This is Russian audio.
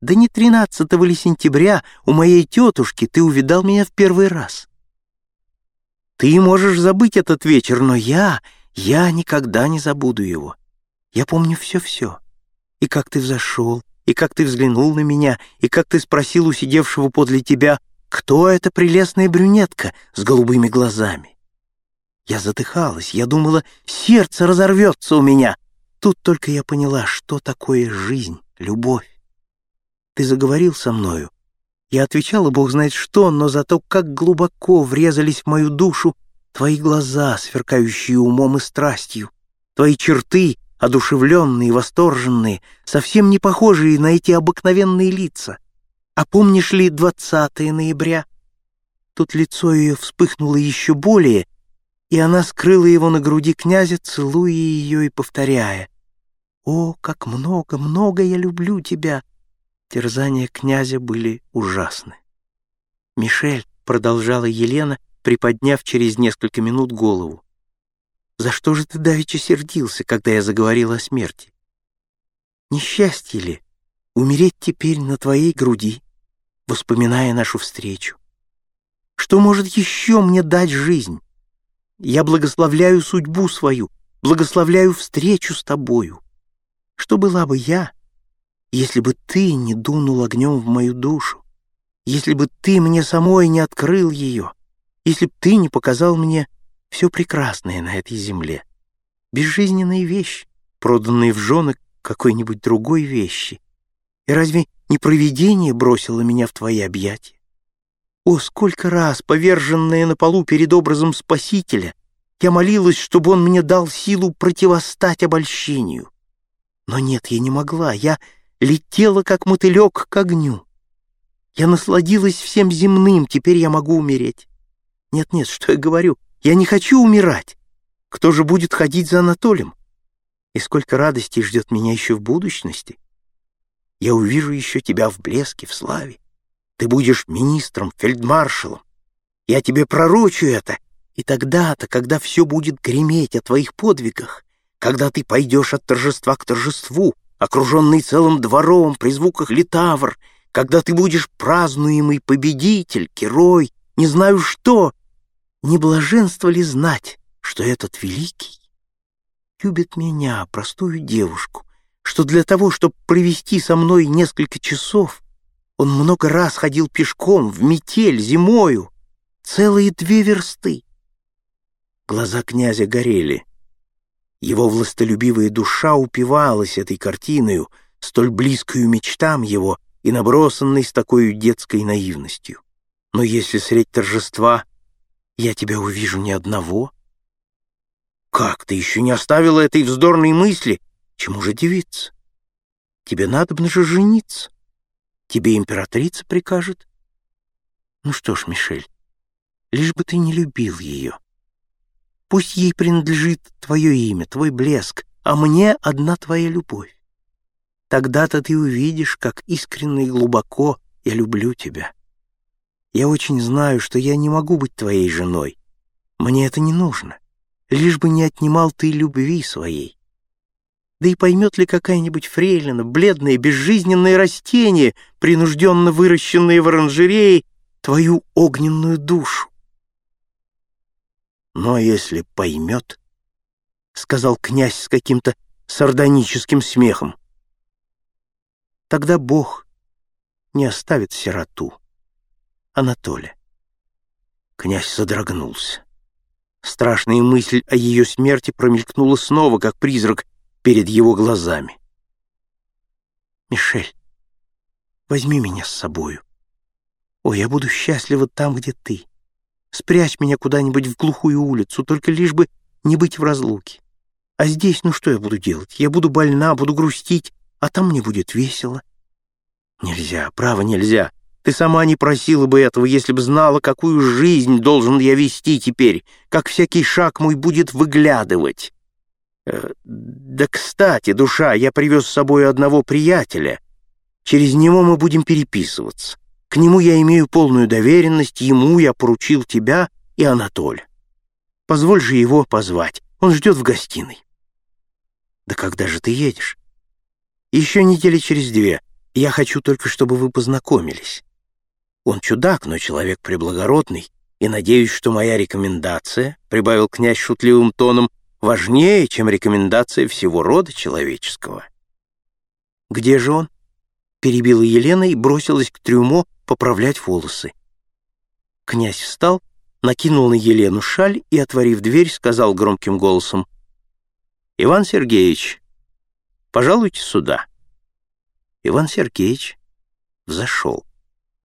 Да не 13 ли сентября у моей тетушки ты увидал меня в первый раз. Ты можешь забыть этот вечер, но я, я никогда не забуду его. Я помню все-все. И как ты взошел, и как ты взглянул на меня, и как ты спросил у сидевшего подле тебя, кто эта прелестная брюнетка с голубыми глазами. Я задыхалась, я думала, сердце разорвется у меня. Тут только я поняла, что такое жизнь, любовь. Ты заговорил со мною. Я отвечала, бог знает что, но зато как глубоко врезались в мою душу твои глаза, сверкающие умом и страстью, твои черты, одушевленные, восторженные, совсем не похожие на эти обыкновенные лица. А помнишь ли 20 ноября? Тут лицо ее вспыхнуло еще более, и она скрыла его на груди князя, целуя ее и повторяя. «О, как много, много я люблю тебя!» Терзания князя были ужасны. «Мишель», — продолжала Елена, приподняв через несколько минут голову, «за что же ты давеча сердился, когда я заговорила о смерти? Несчастье ли умереть теперь на твоей груди, воспоминая нашу встречу? Что может еще мне дать жизнь? Я благословляю судьбу свою, благословляю встречу с тобою. Что была бы я, если бы ты не дунул огнем в мою душу, если бы ты мне самой не открыл ее, если бы ты не показал мне все прекрасное на этой земле, безжизненные вещи, проданные в жены какой-нибудь другой вещи. И разве не провидение бросило меня в твои объятия? О, сколько раз, поверженная на полу перед образом Спасителя, я молилась, чтобы он мне дал силу противостать обольщению. Но нет, я не могла, я летела, как мотылек, к огню. Я насладилась всем земным, теперь я могу умереть. Нет-нет, что я говорю, я не хочу умирать. Кто же будет ходить за Анатолием? И сколько радости ждет меня еще в будущности. Я увижу еще тебя в блеске, в славе. Ты будешь министром, фельдмаршалом. Я тебе пророчу это. И тогда-то, когда все будет греметь о твоих подвигах, когда ты пойдешь от торжества к торжеству, окруженный целым двором при звуках литавр, когда ты будешь празднуемый победитель, герой, не знаю что, не блаженство ли знать, что этот великий любит меня, простую девушку, что для того, чтобы провести со мной несколько часов, он много раз ходил пешком, в метель, зимою, целые две версты. Глаза князя горели. Его властолюбивая душа упивалась этой картиною, столь близкою мечтам его и набросанной с такой детской наивностью. Но если средь торжества я тебя увижу ни одного... Как, ты еще не оставила этой вздорной мысли? Чему же девиться? Тебе надо же жениться. Тебе императрица прикажет. Ну что ж, Мишель, лишь бы ты не любил ее. Пусть ей принадлежит твое имя, твой блеск, а мне одна твоя любовь. Тогда-то ты увидишь, как искренне и глубоко я люблю тебя. Я очень знаю, что я не могу быть твоей женой. Мне это не нужно. Лишь бы не отнимал ты любви своей. Да и поймет ли какая-нибудь фрейлина, бледное, безжизненное растение, принужденно выращенное в оранжерее, твою огненную душу? Но если поймет, — сказал князь с каким-то сардоническим смехом, — тогда Бог не оставит сироту, Анатолия. Князь содрогнулся. Страшная мысль о ее смерти промелькнула снова, как призрак, перед его глазами. «Мишель, возьми меня с собою. О, я буду счастлива там, где ты. Спрячь меня куда-нибудь в глухую улицу, только лишь бы не быть в разлуке. А здесь, ну что я буду делать? Я буду больна, буду грустить, а там мне будет весело. Нельзя, право, нельзя. Ты сама не просила бы этого, если бы знала, какую жизнь должен я вести теперь, как всякий шаг мой будет выглядывать. Э, да, кстати, душа, я привез с собой одного приятеля. Через него мы будем переписываться. К нему я имею полную доверенность, ему я поручил тебя и Анатоль. Позволь же его позвать, он ждет в гостиной. Да когда же ты едешь? Еще недели через две. Я хочу только, чтобы вы познакомились. Он чудак, но человек преблагородный, и надеюсь, что моя рекомендация, — прибавил князь шутливым тоном, — важнее, чем рекомендация всего рода человеческого. «Где же он?» — перебила Елена и бросилась к трюмо поправлять волосы. Князь встал, накинул на Елену шаль и, отворив дверь, сказал громким голосом, «Иван Сергеевич, пожалуйте сюда». Иван Сергеевич взошел.